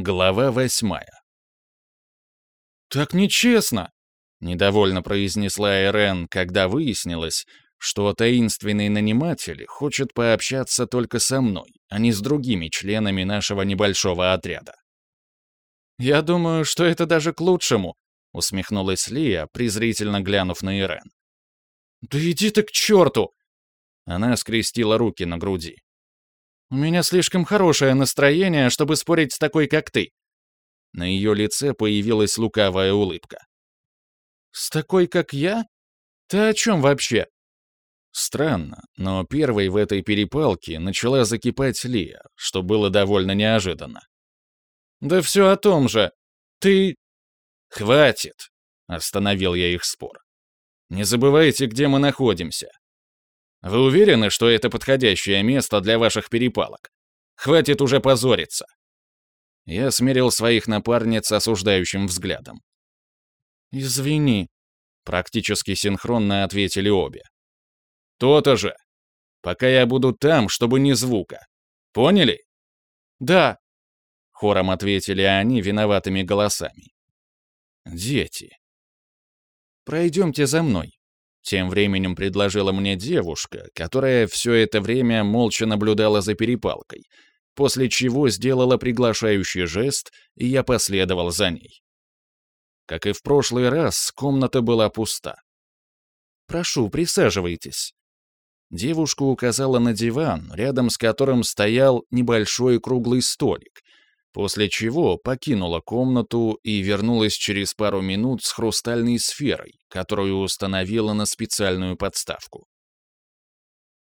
Глава восьмая. «Так нечестно!» — недовольно произнесла Эрен, когда выяснилось, что таинственный наниматель хочет пообщаться только со мной, а не с другими членами нашего небольшого отряда. «Я думаю, что это даже к лучшему», — усмехнулась Лия, презрительно глянув на Ирен. «Да иди ты к черту!» Она скрестила руки на груди. У меня слишком хорошее настроение, чтобы спорить с такой, как ты». На ее лице появилась лукавая улыбка. «С такой, как я? Ты о чем вообще?» Странно, но первой в этой перепалке начала закипать Лия, что было довольно неожиданно. «Да все о том же. Ты...» «Хватит!» — остановил я их спор. «Не забывайте, где мы находимся. Вы уверены, что это подходящее место для ваших перепалок? Хватит уже позориться!» Я смерил своих напарниц осуждающим взглядом. «Извини», — практически синхронно ответили обе. «То-то же. Пока я буду там, чтобы ни звука. Поняли?» «Да», — хором ответили они виноватыми голосами. «Дети». «Пройдемте за мной», тем временем предложила мне девушка, которая все это время молча наблюдала за перепалкой, после чего сделала приглашающий жест, и я последовал за ней. Как и в прошлый раз, комната была пуста. «Прошу, присаживайтесь». Девушка указала на диван, рядом с которым стоял небольшой круглый столик, после чего покинула комнату и вернулась через пару минут с хрустальной сферой, которую установила на специальную подставку.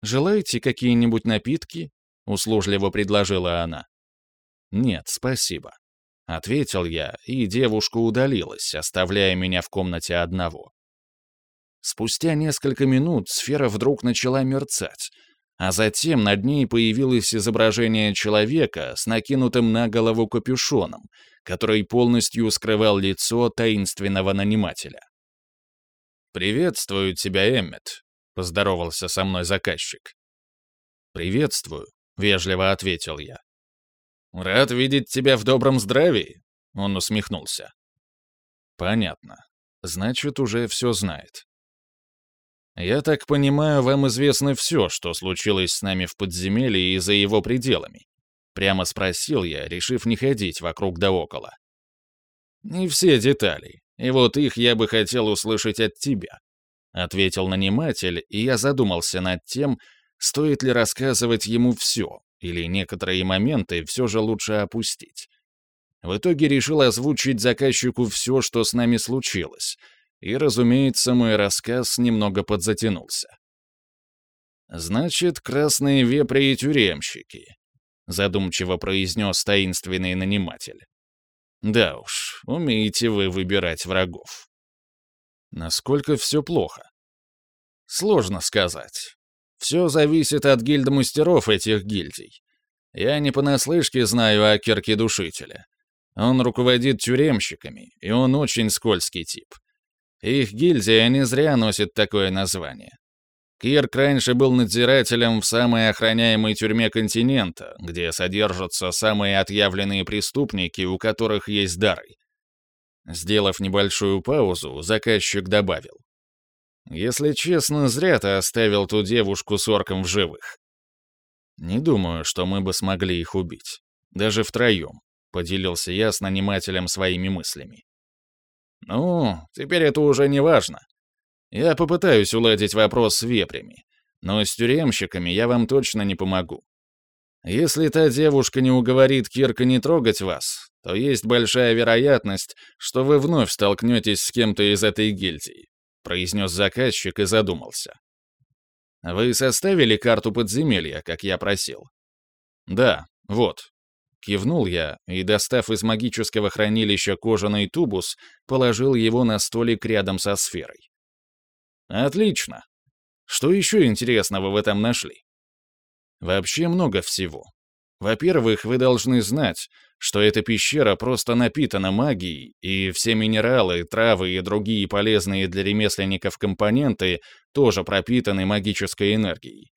«Желаете какие-нибудь напитки?» — услужливо предложила она. «Нет, спасибо», — ответил я, и девушка удалилась, оставляя меня в комнате одного. Спустя несколько минут сфера вдруг начала мерцать, а затем над ней появилось изображение человека с накинутым на голову капюшоном, который полностью скрывал лицо таинственного нанимателя. «Приветствую тебя, Эммет», — поздоровался со мной заказчик. «Приветствую», — вежливо ответил я. «Рад видеть тебя в добром здравии», — он усмехнулся. «Понятно. Значит, уже все знает. «Я так понимаю, вам известно все, что случилось с нами в подземелье и за его пределами?» Прямо спросил я, решив не ходить вокруг да около. «Не все детали, и вот их я бы хотел услышать от тебя», ответил наниматель, и я задумался над тем, стоит ли рассказывать ему все, или некоторые моменты все же лучше опустить. В итоге решил озвучить заказчику все, что с нами случилось — и, разумеется, мой рассказ немного подзатянулся. «Значит, красные вепри и тюремщики», — задумчиво произнес таинственный наниматель. «Да уж, умеете вы выбирать врагов». Насколько все плохо? Сложно сказать. Все зависит от гильдмастеров этих гильдий. Я не понаслышке знаю о Кирке Душителя. Он руководит тюремщиками, и он очень скользкий тип. Их гильдия не зря носит такое название. Кирк раньше был надзирателем в самой охраняемой тюрьме континента, где содержатся самые отъявленные преступники, у которых есть дары. Сделав небольшую паузу, заказчик добавил. «Если честно, зря ты оставил ту девушку с орком в живых. Не думаю, что мы бы смогли их убить. Даже втроем», — поделился я с нанимателем своими мыслями. Ну, теперь это уже не важно. Я попытаюсь уладить вопрос с вепрями, но с тюремщиками я вам точно не помогу. Если та девушка не уговорит Кирка не трогать вас, то есть большая вероятность, что вы вновь столкнетесь с кем-то из этой гильдии», — произнес заказчик и задумался. «Вы составили карту подземелья, как я просил?» «Да, вот», Кивнул я и, достав из магического хранилища кожаный тубус, положил его на столик рядом со сферой. Отлично. Что еще интересного в этом нашли? Вообще много всего. Во-первых, вы должны знать, что эта пещера просто напитана магией, и все минералы, травы и другие полезные для ремесленников компоненты тоже пропитаны магической энергией.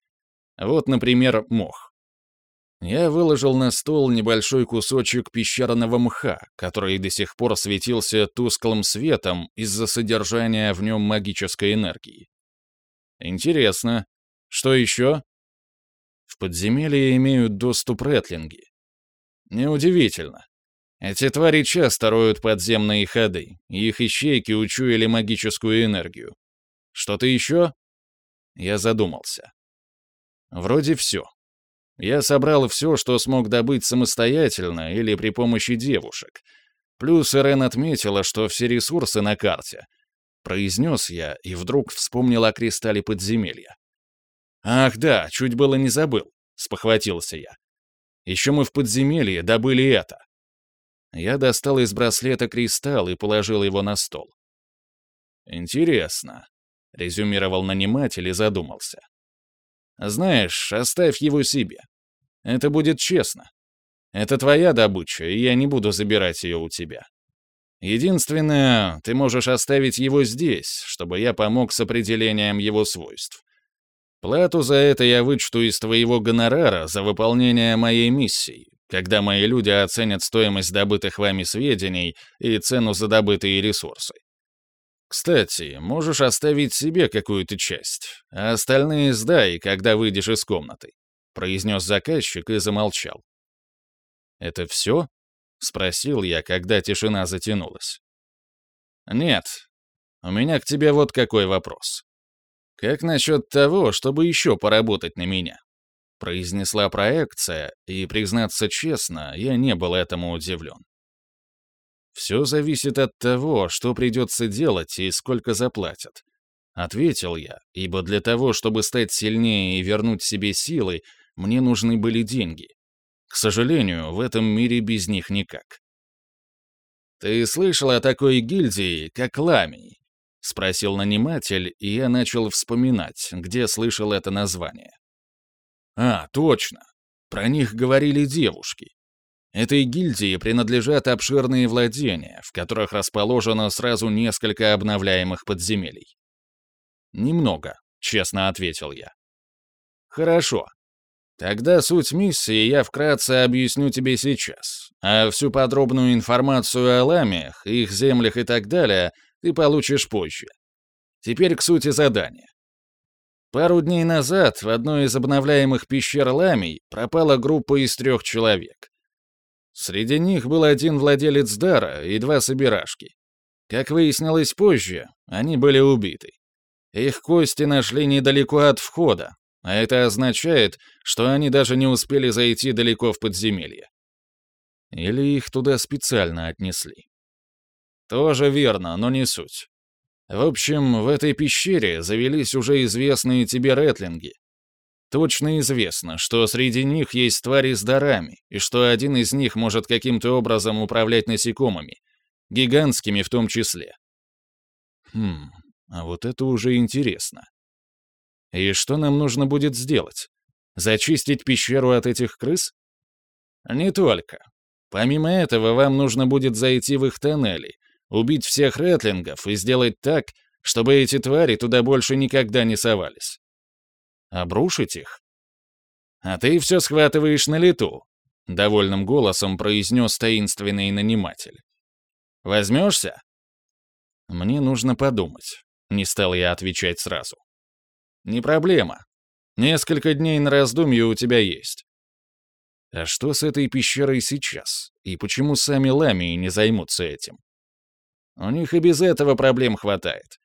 Вот, например, мох. Я выложил на стол небольшой кусочек пещерного мха, который до сих пор светился тусклым светом из-за содержания в нем магической энергии. Интересно. Что еще? В подземелье имеют доступ ретлинги. Неудивительно. Эти твари часто роют подземные ходы, и их ищейки учуяли магическую энергию. Что-то еще? Я задумался. Вроде все. Я собрал все, что смог добыть самостоятельно или при помощи девушек. Плюс Ирен отметила, что все ресурсы на карте. Произнес я и вдруг вспомнил о кристалле подземелья. «Ах да, чуть было не забыл», — спохватился я. «Еще мы в подземелье добыли это». Я достал из браслета кристалл и положил его на стол. «Интересно», — резюмировал наниматель и задумался. Знаешь, оставь его себе. Это будет честно. Это твоя добыча, и я не буду забирать ее у тебя. Единственное, ты можешь оставить его здесь, чтобы я помог с определением его свойств. Плату за это я вычту из твоего гонорара за выполнение моей миссии, когда мои люди оценят стоимость добытых вами сведений и цену за добытые ресурсы. Кстати, можешь оставить себе какую-то часть, а остальные сдай, когда выйдешь из комнаты», — произнес заказчик и замолчал. «Это все?» — спросил я, когда тишина затянулась. «Нет. У меня к тебе вот какой вопрос. Как насчет того, чтобы еще поработать на меня?» произнесла проекция, и, признаться честно, я не был этому удивлен. Все зависит от того, что придется делать и сколько заплатят. Ответил я, ибо для того, чтобы стать сильнее и вернуть себе силы, мне нужны были деньги. К сожалению, в этом мире без них никак. «Ты слышал о такой гильдии, как Ламий?» — спросил наниматель, и я начал вспоминать, где слышал это название. «А, точно. Про них говорили девушки. Этой гильдии принадлежат обширные владения, в которых расположено сразу несколько обновляемых подземелий. «Немного», — честно ответил я. «Хорошо. Тогда суть миссии я вкратце объясню тебе сейчас, а всю подробную информацию о ламиях, их землях и так далее ты получишь позже. Теперь к сути задания. Пару дней назад в одной из обновляемых пещер ламий пропала группа из трех человек. Среди них был один владелец дара и два собирашки. Как выяснилось позже, они были убиты. Их кости нашли недалеко от входа, а это означает, что они даже не успели зайти далеко в подземелье. Или их туда специально отнесли. Тоже верно, но не суть. В общем, в этой пещере завелись уже известные тебе ретлинги, Точно известно, что среди них есть твари с дарами, и что один из них может каким-то образом управлять насекомыми, гигантскими в том числе. Хм, а вот это уже интересно. И что нам нужно будет сделать? Зачистить пещеру от этих крыс? Не только. Помимо этого, вам нужно будет зайти в их тоннели, убить всех ретлингов и сделать так, чтобы эти твари туда больше никогда не совались. Обрушить их? А ты все схватываешь на лету, довольным голосом произнес таинственный наниматель. Возьмешься? Мне нужно подумать. Не стал я отвечать сразу. Не проблема. Несколько дней на раздумье у тебя есть. А что с этой пещерой сейчас? И почему сами ламии не займутся этим? У них и без этого проблем хватает.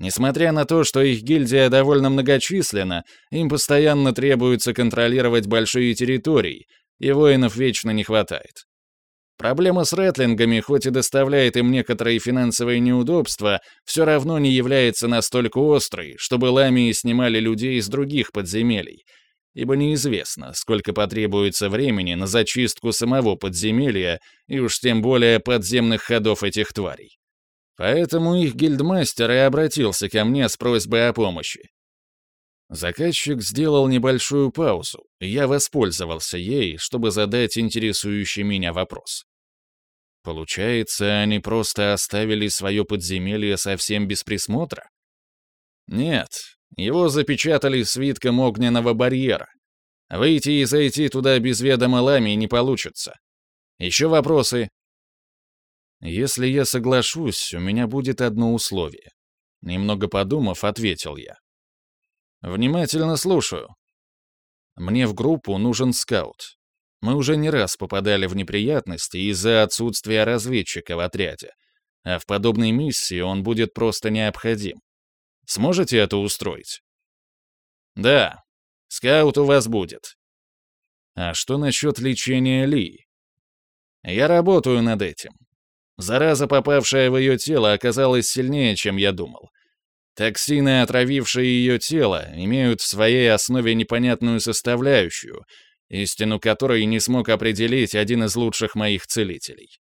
Несмотря на то, что их гильдия довольно многочисленна, им постоянно требуется контролировать большие территории, и воинов вечно не хватает. Проблема с ретлингами, хоть и доставляет им некоторые финансовые неудобства, все равно не является настолько острой, чтобы ламии снимали людей из других подземелий, ибо неизвестно, сколько потребуется времени на зачистку самого подземелья и уж тем более подземных ходов этих тварей. Поэтому их гильдмастер и обратился ко мне с просьбой о помощи. Заказчик сделал небольшую паузу, и я воспользовался ей, чтобы задать интересующий меня вопрос. Получается, они просто оставили свое подземелье совсем без присмотра? Нет, его запечатали свитком огненного барьера. Выйти и зайти туда без ведома лами не получится. Еще вопросы?» «Если я соглашусь, у меня будет одно условие». Немного подумав, ответил я. «Внимательно слушаю. Мне в группу нужен скаут. Мы уже не раз попадали в неприятности из-за отсутствия разведчика в отряде, а в подобной миссии он будет просто необходим. Сможете это устроить? Да, скаут у вас будет. А что насчет лечения Ли? Я работаю над этим. Зараза, попавшая в ее тело, оказалась сильнее, чем я думал. Токсины, отравившие ее тело, имеют в своей основе непонятную составляющую, истину которой не смог определить один из лучших моих целителей.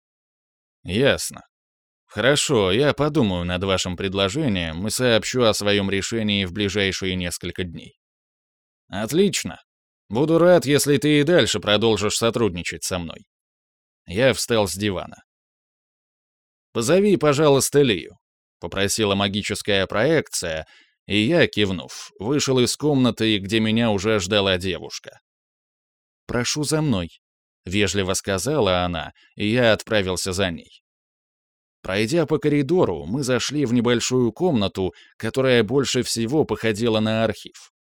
Ясно. Хорошо, я подумаю над вашим предложением и сообщу о своем решении в ближайшие несколько дней. Отлично. Буду рад, если ты и дальше продолжишь сотрудничать со мной. Я встал с дивана. «Позови, пожалуйста, Лию», — попросила магическая проекция, и я, кивнув, вышел из комнаты, где меня уже ждала девушка. «Прошу за мной», — вежливо сказала она, и я отправился за ней. Пройдя по коридору, мы зашли в небольшую комнату, которая больше всего походила на архив.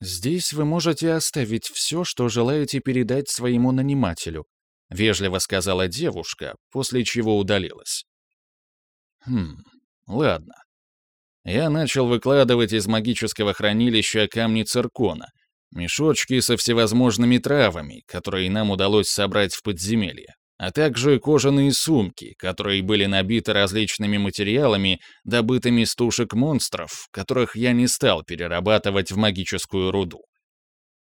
«Здесь вы можете оставить все, что желаете передать своему нанимателю», — вежливо сказала девушка, после чего удалилась. «Хм, ладно». Я начал выкладывать из магического хранилища камни циркона, мешочки со всевозможными травами, которые нам удалось собрать в подземелье, а также кожаные сумки, которые были набиты различными материалами, добытыми с тушек монстров, которых я не стал перерабатывать в магическую руду.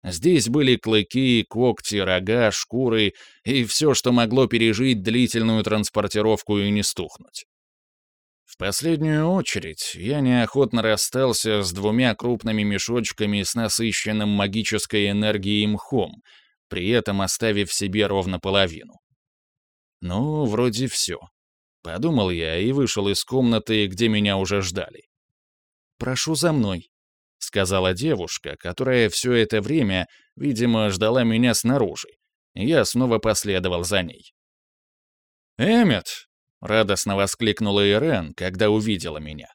Здесь были клыки, когти, рога, шкуры и все, что могло пережить длительную транспортировку и не стухнуть. В последнюю очередь я неохотно расстался с двумя крупными мешочками с насыщенным магической энергией мхом, при этом оставив себе ровно половину. Ну, вроде все. Подумал я и вышел из комнаты, где меня уже ждали. «Прошу за мной», — сказала девушка, которая все это время, видимо, ждала меня снаружи. Я снова последовал за ней. «Эммет!» — радостно воскликнула Ирен, когда увидела меня.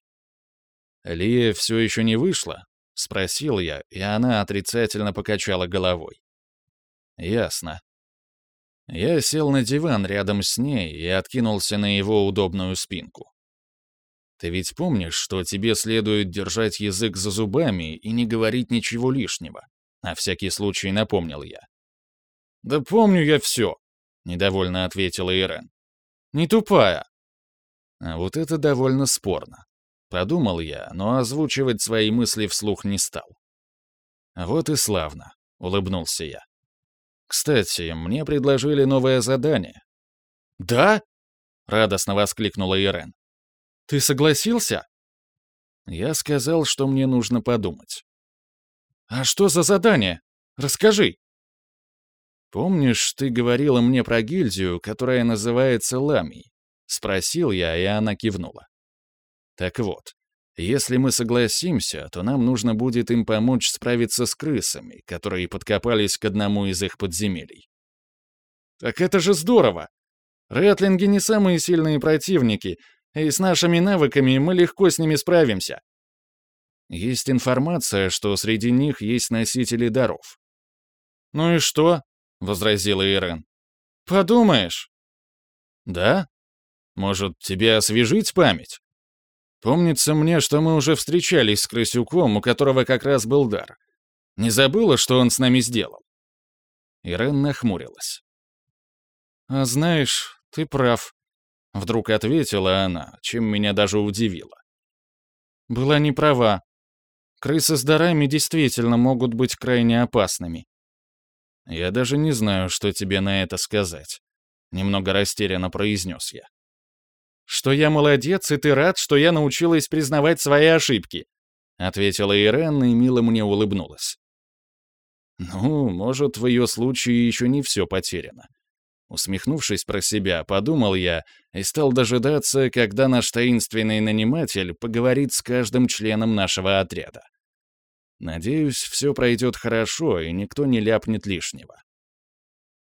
«Лия все еще не вышла?» — спросил я, и она отрицательно покачала головой. «Ясно». Я сел на диван рядом с ней и откинулся на его удобную спинку. Ты ведь помнишь, что тебе следует держать язык за зубами и не говорить ничего лишнего? На всякий случай напомнил я. «Да помню я все», — недовольно ответила Ирен. «Не тупая». А вот это довольно спорно. Подумал я, но озвучивать свои мысли вслух не стал. «Вот и славно», — улыбнулся я. «Кстати, мне предложили новое задание». «Да?» — радостно воскликнула Ирен. Ты согласился?» Я сказал, что мне нужно подумать. «А что за задание? Расскажи!» «Помнишь, ты говорила мне про гильдию, которая называется Ламий?» — спросил я, и она кивнула. «Так вот, если мы согласимся, то нам нужно будет им помочь справиться с крысами, которые подкопались к одному из их подземелий». «Так это же здорово! Рэтлинги не самые сильные противники, и с нашими навыками мы легко с ними справимся. Есть информация, что среди них есть носители даров. «Ну и что?» — возразила Ирен. «Подумаешь». «Да? Может, тебе освежить память? Помнится мне, что мы уже встречались с Крысюком, у которого как раз был дар. Не забыла, что он с нами сделал?» Ирен нахмурилась. «А знаешь, ты прав. Вдруг ответила она, чем меня даже удивило. Была не права. Крысы с дарами действительно могут быть крайне опасными. Я даже не знаю, что тебе на это сказать. Немного растерянно произнес я. Что я молодец, и ты рад, что я научилась признавать свои ошибки, ответила Ирен и мило мне улыбнулась. Ну, может, в ее случае еще не все потеряно. Усмехнувшись про себя, подумал я и стал дожидаться, когда наш таинственный наниматель поговорит с каждым членом нашего отряда. Надеюсь, все пройдет хорошо, и никто не ляпнет лишнего.